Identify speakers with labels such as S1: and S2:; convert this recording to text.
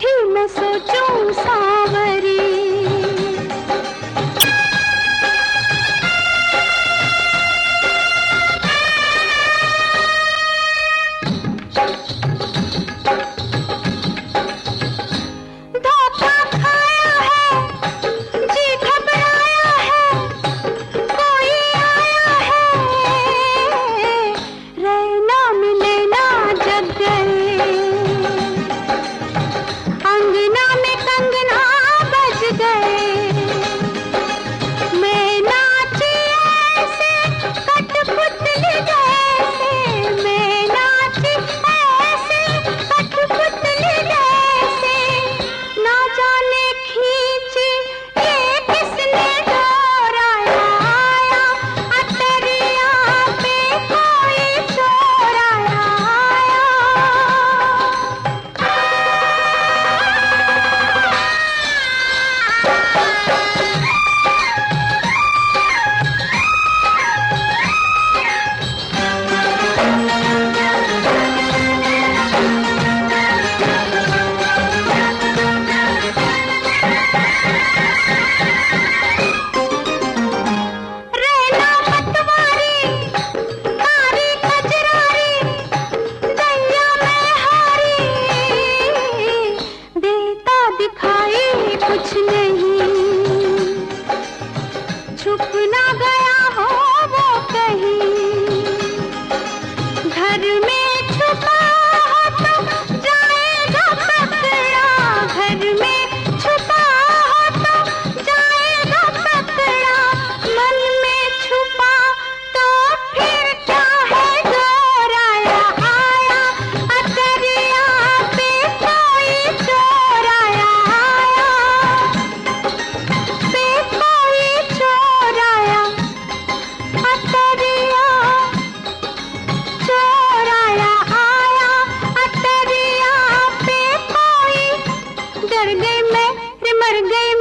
S1: थी मैं सोचूं सा धड़ल्ले में मर गई